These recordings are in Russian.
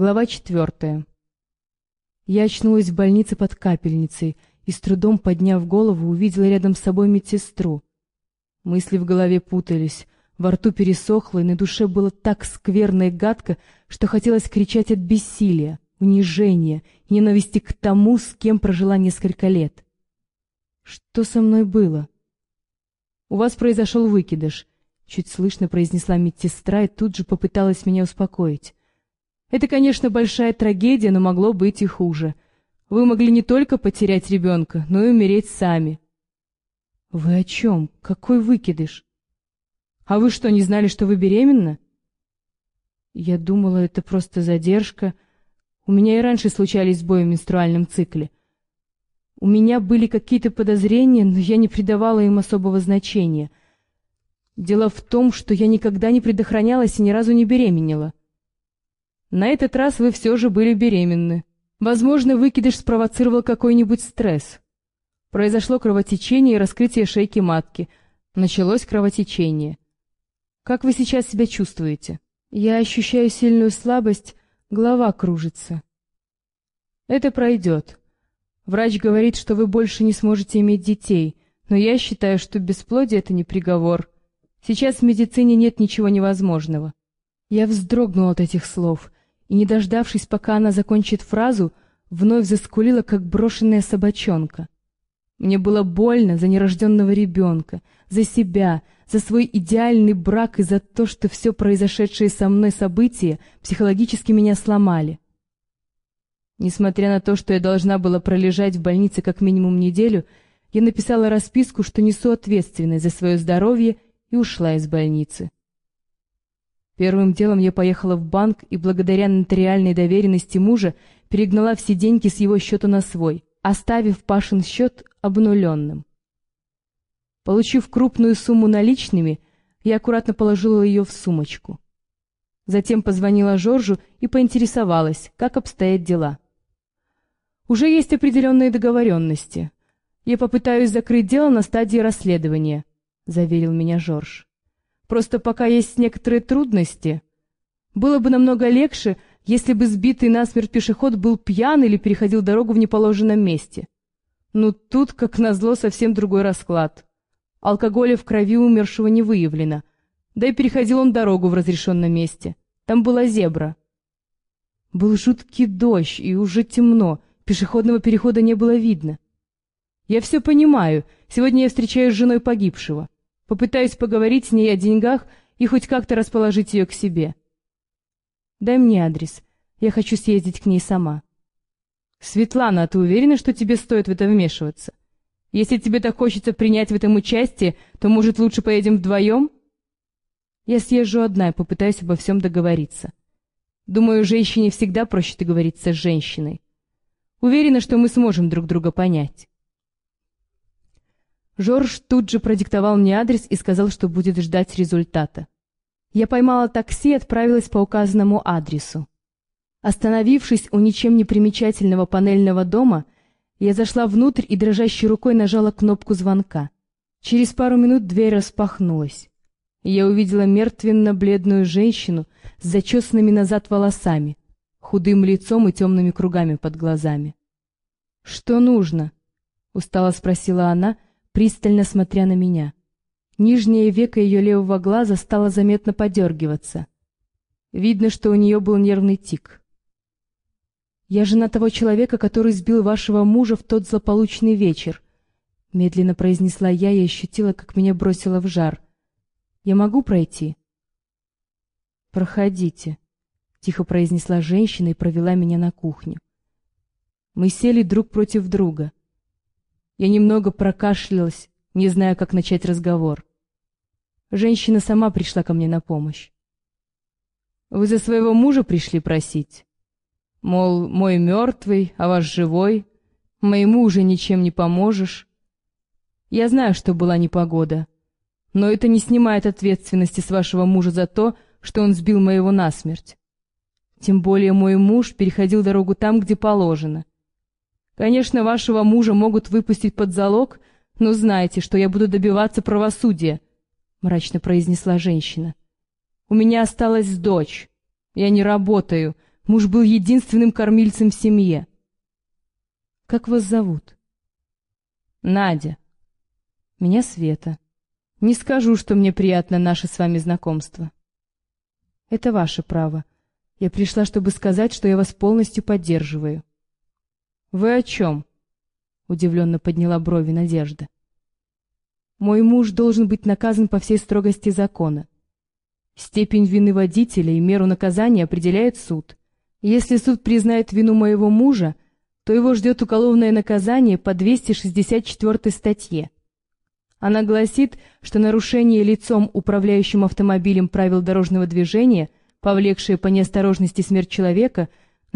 Глава четвертая. Я очнулась в больнице под капельницей и, с трудом подняв голову, увидела рядом с собой медсестру. Мысли в голове путались, во рту пересохло, и на душе было так скверно и гадко, что хотелось кричать от бессилия, унижения ненависти к тому, с кем прожила несколько лет. Что со мной было? «У вас произошел выкидыш», — чуть слышно произнесла медсестра и тут же попыталась меня успокоить. Это, конечно, большая трагедия, но могло быть и хуже. Вы могли не только потерять ребенка, но и умереть сами. Вы о чем? Какой выкидыш? А вы что, не знали, что вы беременна? Я думала, это просто задержка. У меня и раньше случались сбои в менструальном цикле. У меня были какие-то подозрения, но я не придавала им особого значения. Дело в том, что я никогда не предохранялась и ни разу не беременела. На этот раз вы все же были беременны. Возможно, выкидыш спровоцировал какой-нибудь стресс. Произошло кровотечение и раскрытие шейки матки. Началось кровотечение. Как вы сейчас себя чувствуете? Я ощущаю сильную слабость, голова кружится. Это пройдет. Врач говорит, что вы больше не сможете иметь детей, но я считаю, что бесплодие — это не приговор. Сейчас в медицине нет ничего невозможного. Я вздрогнула от этих слов — и, не дождавшись, пока она закончит фразу, вновь заскулила, как брошенная собачонка. Мне было больно за нерожденного ребенка, за себя, за свой идеальный брак и за то, что все произошедшие со мной события психологически меня сломали. Несмотря на то, что я должна была пролежать в больнице как минимум неделю, я написала расписку, что несу ответственность за свое здоровье и ушла из больницы. Первым делом я поехала в банк и благодаря нотариальной доверенности мужа перегнала все деньги с его счета на свой, оставив Пашин счет обнуленным. Получив крупную сумму наличными, я аккуратно положила ее в сумочку. Затем позвонила Жоржу и поинтересовалась, как обстоят дела. «Уже есть определенные договоренности. Я попытаюсь закрыть дело на стадии расследования», — заверил меня Жорж. Просто пока есть некоторые трудности. Было бы намного легче, если бы сбитый насмерть пешеход был пьян или переходил дорогу в неположенном месте. Но тут, как назло, совсем другой расклад. Алкоголя в крови умершего не выявлено. Да и переходил он дорогу в разрешенном месте. Там была зебра. Был жуткий дождь, и уже темно, пешеходного перехода не было видно. Я все понимаю, сегодня я встречаюсь с женой погибшего. Попытаюсь поговорить с ней о деньгах и хоть как-то расположить ее к себе. Дай мне адрес. Я хочу съездить к ней сама. Светлана, а ты уверена, что тебе стоит в это вмешиваться? Если тебе так хочется принять в этом участие, то, может, лучше поедем вдвоем? Я съезжу одна и попытаюсь обо всем договориться. Думаю, женщине всегда проще договориться с женщиной. Уверена, что мы сможем друг друга понять. Жорж тут же продиктовал мне адрес и сказал, что будет ждать результата. Я поймала такси и отправилась по указанному адресу. Остановившись у ничем не примечательного панельного дома, я зашла внутрь и дрожащей рукой нажала кнопку звонка. Через пару минут дверь распахнулась. Я увидела мертвенно-бледную женщину с зачесанными назад волосами, худым лицом и темными кругами под глазами. «Что нужно?» — устало спросила она, — пристально смотря на меня. Нижнее веко ее левого глаза стало заметно подергиваться. Видно, что у нее был нервный тик. «Я жена того человека, который сбил вашего мужа в тот злополучный вечер», — медленно произнесла я и ощутила, как меня бросило в жар. «Я могу пройти?» «Проходите», — тихо произнесла женщина и провела меня на кухню. Мы сели друг против друга. Я немного прокашлялась, не зная, как начать разговор. Женщина сама пришла ко мне на помощь. «Вы за своего мужа пришли просить? Мол, мой мертвый, а ваш живой, моему уже ничем не поможешь. Я знаю, что была непогода, но это не снимает ответственности с вашего мужа за то, что он сбил моего насмерть. Тем более мой муж переходил дорогу там, где положено, Конечно, вашего мужа могут выпустить под залог, но знайте, что я буду добиваться правосудия, — мрачно произнесла женщина. У меня осталась дочь. Я не работаю, Муж был единственным кормильцем в семье. Как вас зовут? Надя. Меня Света. Не скажу, что мне приятно наше с вами знакомство. Это ваше право. Я пришла, чтобы сказать, что я вас полностью поддерживаю. Вы о чем? Удивленно подняла брови Надежда. Мой муж должен быть наказан по всей строгости закона. Степень вины водителя и меру наказания определяет суд. Если суд признает вину моего мужа, то его ждет уголовное наказание по 264 статье. Она гласит, что нарушение лицом, управляющим автомобилем правил дорожного движения, повлекшее по неосторожности смерть человека,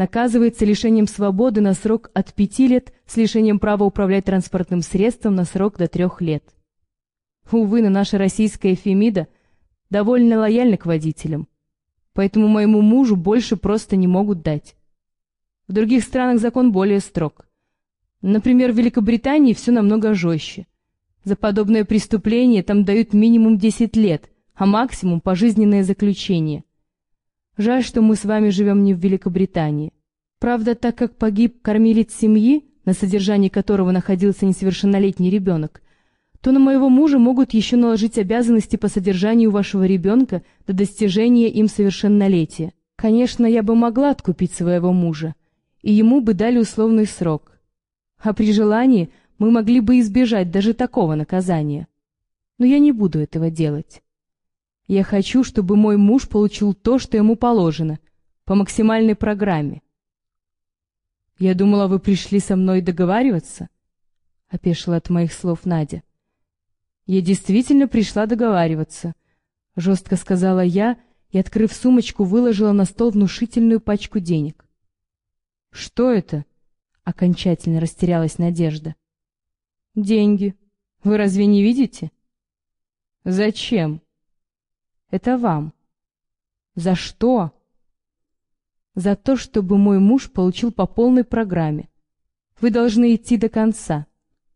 наказывается лишением свободы на срок от 5 лет с лишением права управлять транспортным средством на срок до 3 лет. Увы, на наша российская Фемида довольно лояльна к водителям поэтому моему мужу больше просто не могут дать. В других странах закон более строг. Например, в Великобритании все намного жестче. За подобное преступление там дают минимум 10 лет, а максимум пожизненное заключение. Жаль, что мы с вами живем не в Великобритании. Правда, так как погиб кормилец семьи, на содержании которого находился несовершеннолетний ребенок, то на моего мужа могут еще наложить обязанности по содержанию вашего ребенка до достижения им совершеннолетия. Конечно, я бы могла откупить своего мужа, и ему бы дали условный срок. А при желании мы могли бы избежать даже такого наказания. Но я не буду этого делать. Я хочу, чтобы мой муж получил то, что ему положено, по максимальной программе. Я думала, вы пришли со мной договариваться, — опешила от моих слов Надя. Я действительно пришла договариваться, — жестко сказала я и, открыв сумочку, выложила на стол внушительную пачку денег. — Что это? — окончательно растерялась Надежда. — Деньги. Вы разве не видите? — Зачем? — Это вам. — За что? — За то, чтобы мой муж получил по полной программе. Вы должны идти до конца.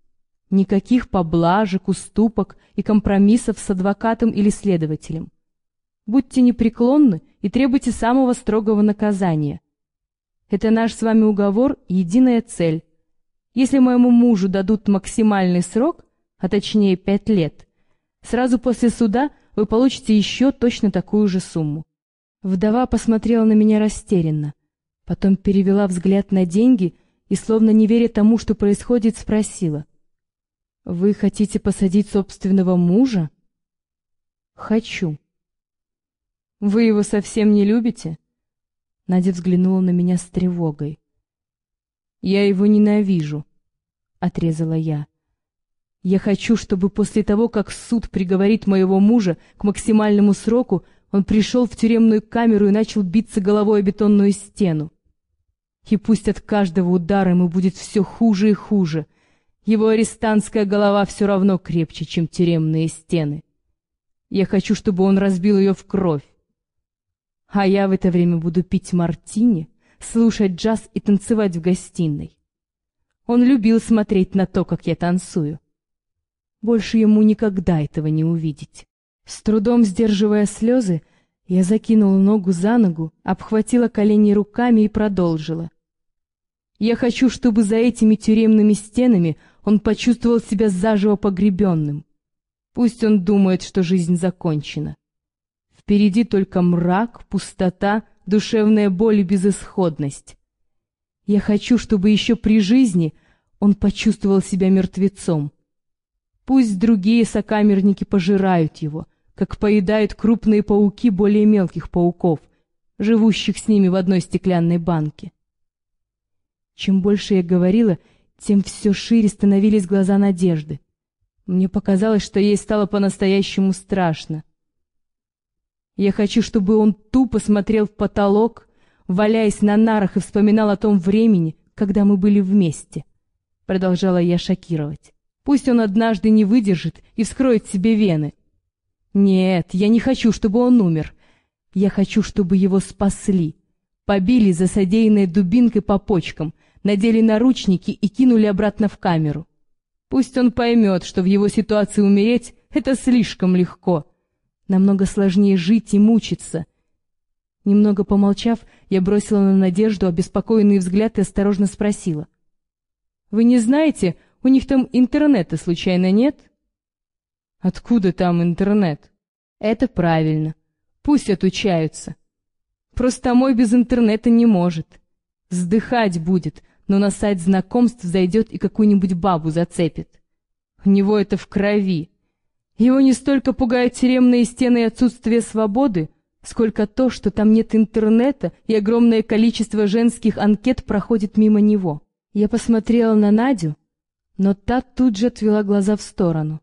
— Никаких поблажек, уступок и компромиссов с адвокатом или следователем. Будьте непреклонны и требуйте самого строгого наказания. Это наш с вами уговор и единая цель. Если моему мужу дадут максимальный срок, а точнее пять лет, сразу после суда вы получите еще точно такую же сумму. Вдова посмотрела на меня растерянно, потом перевела взгляд на деньги и, словно не веря тому, что происходит, спросила — вы хотите посадить собственного мужа? Хочу. Вы его совсем не любите? Надя взглянула на меня с тревогой. Я его ненавижу, отрезала я. Я хочу, чтобы после того, как суд приговорит моего мужа к максимальному сроку, он пришел в тюремную камеру и начал биться головой о бетонную стену. И пусть от каждого удара ему будет все хуже и хуже — его арестантская голова все равно крепче, чем тюремные стены. Я хочу, чтобы он разбил ее в кровь. А я в это время буду пить мартини, слушать джаз и танцевать в гостиной. Он любил смотреть на то, как я танцую. Больше ему никогда этого не увидеть. С трудом сдерживая слезы, я закинула ногу за ногу, обхватила колени руками и продолжила. Я хочу, чтобы за этими тюремными стенами он почувствовал себя заживо погребенным. Пусть он думает, что жизнь закончена. Впереди только мрак, пустота, душевная боль и безысходность. Я хочу, чтобы еще при жизни он почувствовал себя мертвецом. Пусть другие сокамерники пожирают его, как поедают крупные пауки более мелких пауков, живущих с ними в одной стеклянной банке. Чем больше я говорила, тем все шире становились глаза Надежды. Мне показалось, что ей стало по-настоящему страшно. Я хочу, чтобы он тупо смотрел в потолок, валяясь на нарах и вспоминал о том времени, когда мы были вместе. Продолжала я шокировать. Пусть он однажды не выдержит и вскроет себе вены. Нет, я не хочу, чтобы он умер. Я хочу, чтобы его спасли. Побили за содеянное дубинкой по почкам — надели наручники и кинули обратно в камеру. Пусть он поймет, что в его ситуации умереть — это слишком легко. Намного сложнее жить и мучиться. Немного помолчав, я бросила на Надежду обеспокоенный взгляд и осторожно спросила. «Вы не знаете, у них там интернета случайно нет?» «Откуда там интернет?» «Это правильно. Пусть отучаются. Просто мой без интернета не может. Сдыхать будет, но на сайт знакомств зайдет и какую-нибудь бабу зацепит. У него это в крови. Его не столько пугают тюремные стены и отсутствие свободы, сколько то, что там нет интернета и огромное количество женских анкет проходит мимо него. Я посмотрела на Надю, но та тут же отвела глаза в сторону.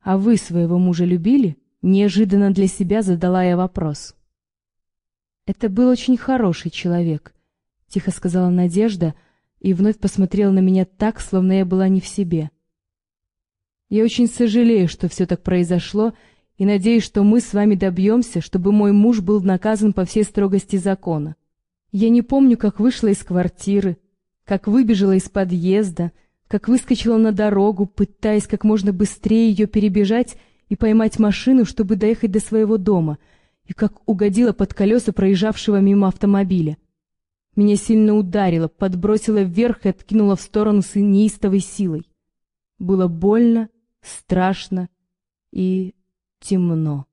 «А вы своего мужа любили?» Неожиданно для себя задала я вопрос. «Это был очень хороший человек», — тихо сказала Надежда и вновь посмотрела на меня так, словно я была не в себе. «Я очень сожалею, что все так произошло, и надеюсь, что мы с вами добьемся, чтобы мой муж был наказан по всей строгости закона. Я не помню, как вышла из квартиры, как выбежала из подъезда, как выскочила на дорогу, пытаясь как можно быстрее ее перебежать и поймать машину, чтобы доехать до своего дома, и как угодила под колеса проезжавшего мимо автомобиля. Меня сильно ударило, подбросило вверх и откинуло в сторону с неистовой силой. Было больно, страшно и темно.